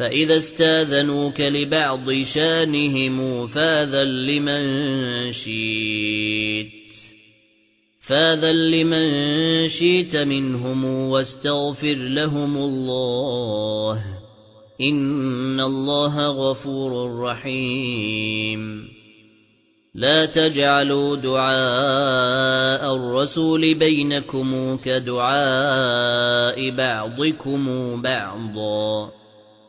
فإذا استاذنوك لبعض شانهم فاذا لمن شئت فاذا لمن شئت منهم واستغفر لهم الله إن الله غفور رحيم. لا تجعلوا دعاء الرسول بينكم كدعاء بعضكم بعضا.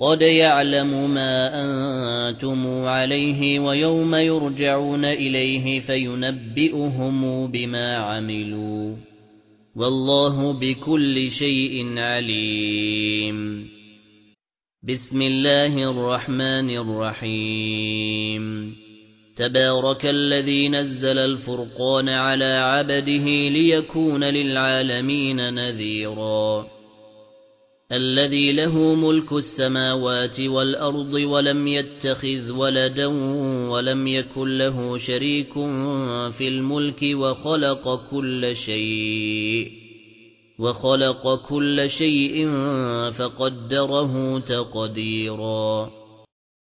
قد يعلم ما أنتم عليه ويوم يرجعون إليه فينبئهم بما عملوا والله بكل شيء عليم. بسم الله الرحمن الرحيم. تبارك الذي نزل الفرقان على عبده ليكون للعالمين نذيراً الذي له ملك السماوات والأرض ولم يتخذ ولدا ولم يكن له شريك في الملك وخلق كل شيء وخلق كل شيء فقدره تقديراً.